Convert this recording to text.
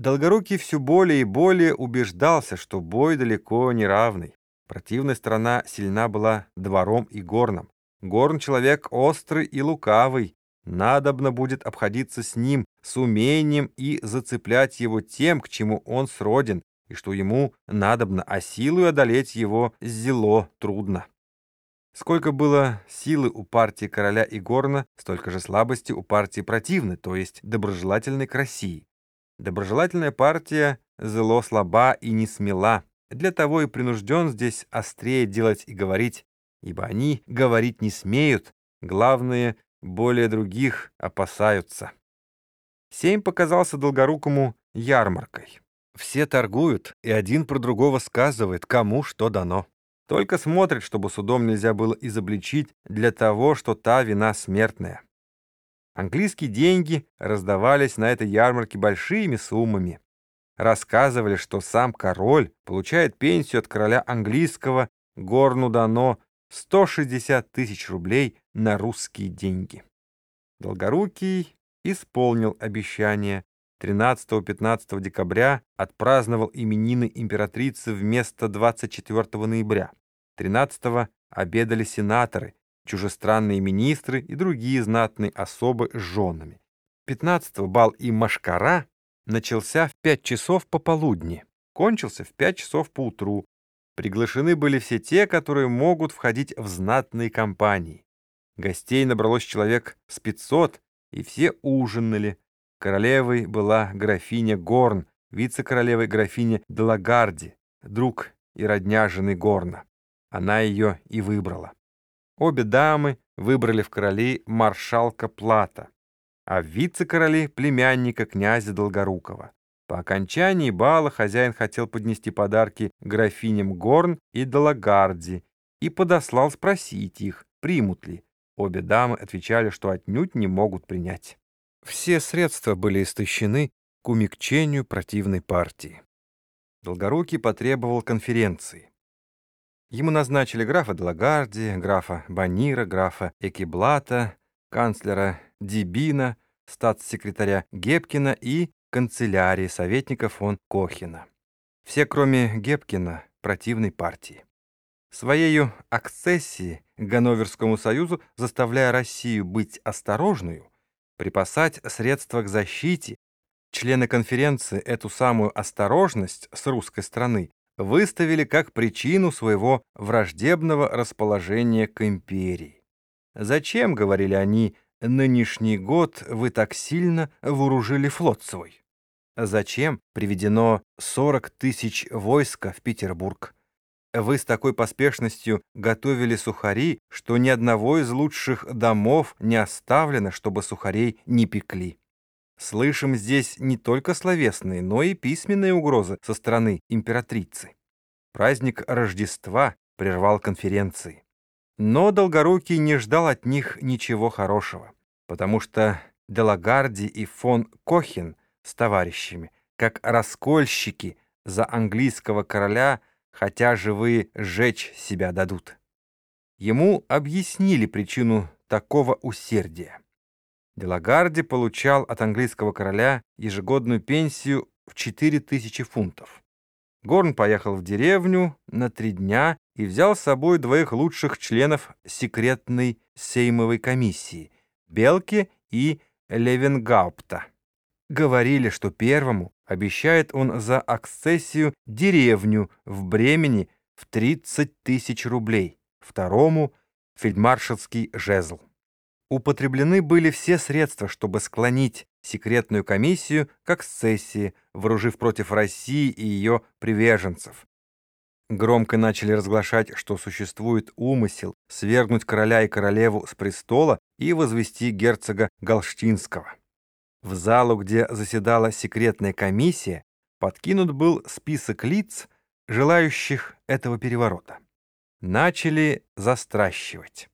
Долгорукий все более и более убеждался, что бой далеко не равный. Противная сторона сильна была двором и горном. Горн — человек острый и лукавый. Надобно будет обходиться с ним, с умением и зацеплять его тем, к чему он сроден, и что ему надобно, а силою одолеть его зело трудно. Сколько было силы у партии короля Игорна, столько же слабости у партии противной, то есть доброжелательной к России. Доброжелательная партия зло слаба и не смела. Для того и принужден здесь острее делать и говорить, ибо они говорить не смеют, главное, более других опасаются. Семь показался Долгорукому ярмаркой. Все торгуют, и один про другого сказывает, кому что дано. Только смотрит, чтобы судом нельзя было изобличить для того, что та вина смертная. Английские деньги раздавались на этой ярмарке большими суммами. Рассказывали, что сам король получает пенсию от короля английского, горну дано 160 тысяч рублей на русские деньги. Долгорукий исполнил обещание. 13-15 декабря отпраздновал именины императрицы вместо 24 ноября. 13 обедали сенаторы, чужестранные министры и другие знатные особы с женами. 15-го бал и машкара начался в 5 часов пополудни, кончился в 5 часов поутру. Приглашены были все те, которые могут входить в знатные компании. Гостей набралось человек с 500, и все ужинали. Королевой была графиня Горн, вице-королевой графиня Делагарди, друг и родня жены Горна. Она ее и выбрала. Обе дамы выбрали в короли маршалка Плата, а в вице-короли племянника князя Долгорукова. По окончании бала хозяин хотел поднести подарки графиням Горн и Далагарди и подослал спросить их, примут ли. Обе дамы отвечали, что отнюдь не могут принять. Все средства были истощены к умягчению противной партии. Долгорукий потребовал конференции. Ему назначили графа Делагарди, графа Банира, графа Экиблата, канцлера Дибина, статс-секретаря Гепкина и канцелярии советника фон Кохина. Все, кроме Гепкина, противной партии. Своею акцессией к Ганноверскому союзу, заставляя Россию быть осторожную, припасать средства к защите, члены конференции эту самую осторожность с русской стороны выставили как причину своего враждебного расположения к империи. «Зачем, — говорили они, — нынешний год вы так сильно вооружили флот свой? Зачем приведено 40 тысяч войска в Петербург? Вы с такой поспешностью готовили сухари, что ни одного из лучших домов не оставлено, чтобы сухарей не пекли. Слышим здесь не только словесные, но и письменные угрозы со стороны императрицы. Праздник Рождества прервал конференции. Но Долгорукий не ждал от них ничего хорошего, потому что Делагарди и фон Кохин с товарищами, как раскольщики за английского короля, хотя живые сжечь себя дадут. Ему объяснили причину такого усердия. Делагарди получал от английского короля ежегодную пенсию в 4000 фунтов. Горн поехал в деревню на три дня и взял с собой двоих лучших членов секретной сеймовой комиссии — Белки и Левенгаупта. Говорили, что первому обещает он за акцессию деревню в Бремени в 30 тысяч рублей, второму — фельдмаршалский жезл употреблены были все средства, чтобы склонить секретную комиссию к аксессии, вооружив против России и ее приверженцев. Громко начали разглашать, что существует умысел свергнуть короля и королеву с престола и возвести герцога Галштинского. В залу, где заседала секретная комиссия, подкинут был список лиц, желающих этого переворота. Начали застращивать.